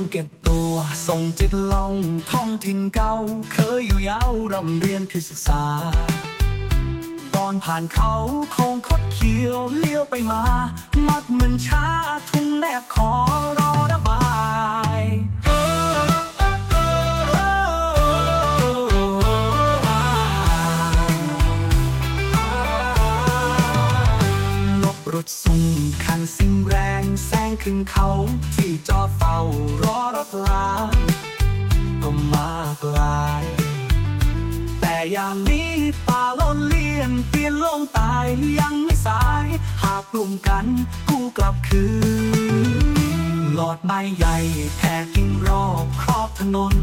งเก็บตัว ส่งจิตลงท่องถิ่นเก่า เคยอยู่ยาวรำเรียนคือศึกษา ตอนผ่านเขาคงคดเคี้ยวเลี้ยวไปมา มัดเหมือนช้าทุ่งแนบขอรองะบายนกรุดสุ่มคันสิ่งแรงแซงขึ้นเขา ที่จอดเฝ้ารอรถลาก็มากลาย แต่อย่างนี้ป่าล้นเลี่ยนเปลี่ยนลงตายยังไม่สาย หากกลุ่มกันกู้กลับคืน หลอดไม้ใหญ่แผ่กิ่งรอบครอบถนน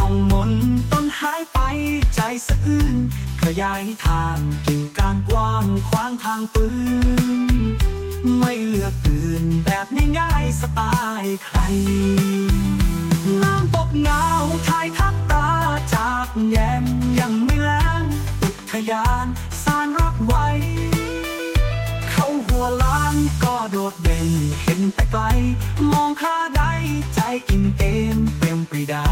ต้องมนต้นหายไปใจสะอื้นขยายทางกิ่งกลางกว้างขวางทางปืน ไม่เลือกอื่นแบบง่ายๆสไตล์ใครน้ำตกเงาทายทักตาจากแยมยังไม่แล้งอุทยานสารรักไว้ เขาหัวล้านก็โดดเด่นเห็นแต่ไกล มองข้าได้ใจอิ่มเอมเปรียมปรีดา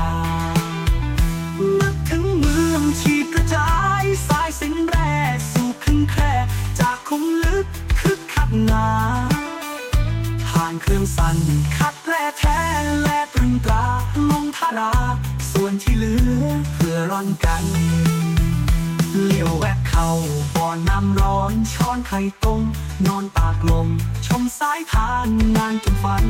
นึกถึงเมืองที่กระจายสายสินแร่สู่ขึ้นแคร่จากคงลึกคึกคักนาผ่านเครื่องสั่นคัดแร่แท้และตรึงตราลงทารา ส่วนที่เหลือเพื่อร่อนกันเลี้ยวแวะ เข้าบ่อน้ำร้อนช้อนไข่ต้ม นอนตากลม ชมสายทานงานจนฝัน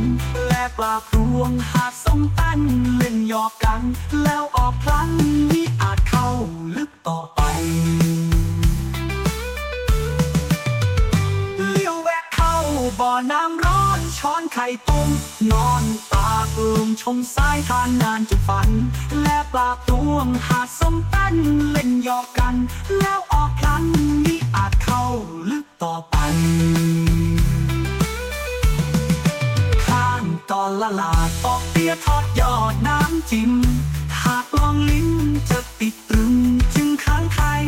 และปลาพรวงหาดสมตันเล่นหยอกกัน แล้วออกพลันนี่อาจเข้าลึกต่อไปเลี้ยวแวะเข้าบ่อน้ำร้อนช้อนไข่ต้ม นอนตากลมชมสายทานนานจุดฝันและ ปลาตวงหาสมตันเล่นหยอกกัน แล้วออกครั้งนี้อาจเข้าลึกต่อไปข้างตอนละลาดออกเปียทอดยอดน้ำจิ้มหากลองลิ้นจะติดตรึงจึงค้างไทย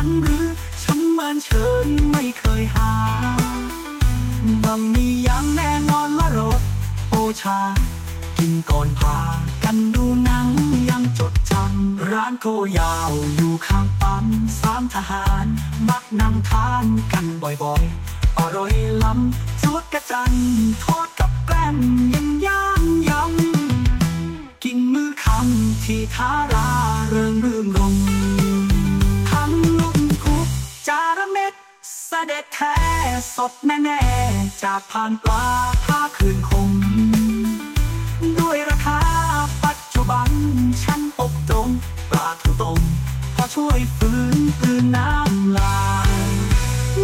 ันหรือฉันเหมือนเชิญไม่เคยหาบังมีอย่างแน่นอนว่ารถโอชา กินก่อนพากันดูหนังยังจดจำร้านโกยาวอยู่ข้างปั๊มสามทหาร มักนั่งทานกันบ่อยๆ อร่อยล้ำจุดกระจันทอดกับแกล้มยังย่างยำกินมือคำที่ทาราเริงรื่ ท้สดแน่ๆ จากผ่านปลาผ้าคืนคง ด้วยราคาปัจจุบัน ฉันปกตรงปลาทูตรงพอช่วยฟื้นคืนน้ำลาย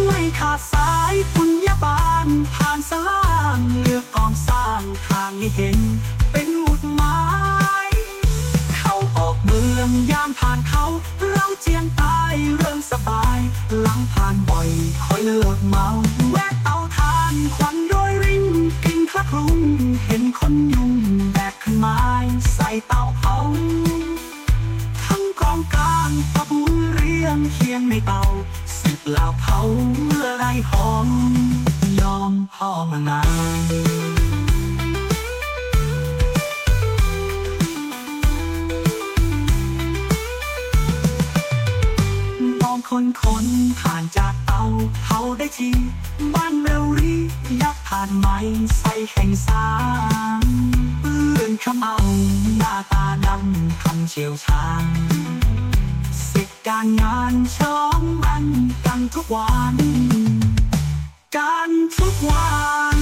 ไม่ขาดสายปุญญาบาลผ่านสลางเลือกกองสร้างทางให้เห็น ครุงเห็นคนยุ่งแบกขึ้นไม้ใส่เตาเผาทั้งกองกลางตะบูเรียงเคียงในเตาสิบเหล่าเผาเมื่อไรหอม ยอมพ่อมานานมองคนคนผ่านจาก เขาได้ที บ้านเร็วรียักผ่านไม้ใส่แห่งสามเปื้อนขมเอาหน้าตาดำคำเชี่ยวชาญสิทธิ์การงานช้อมมันกันทุกวัน กันทุกวัน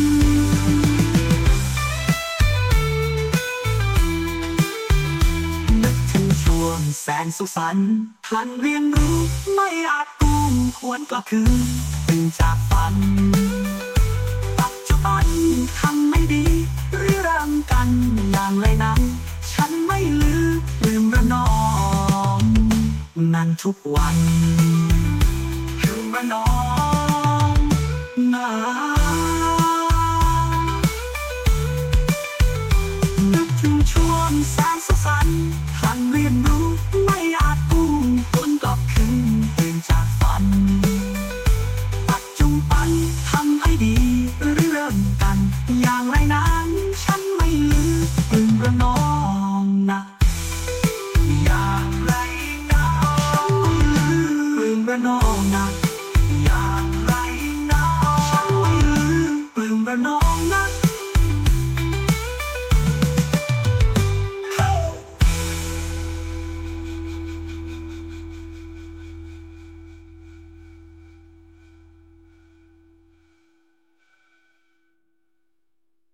นึกถึงช่วงแสนสุขสันต์พลันเรียนรู้ไม่อาจ หวนก็คือเป็นจากฝัน ปัจจุบันทำไม่ดีหรือรำกันอย่างไรนั้น ฉันไม่ลืมลืมระนองนั่นทุกวันลืมระนองนะนึกถึงช่วงแสนสุขสันต์ครั้งเรียนรู้ อย่างไรนั้นฉันไม่ลืมปลื้มระนองนะอย่างไรนั้นปลื้มระนอง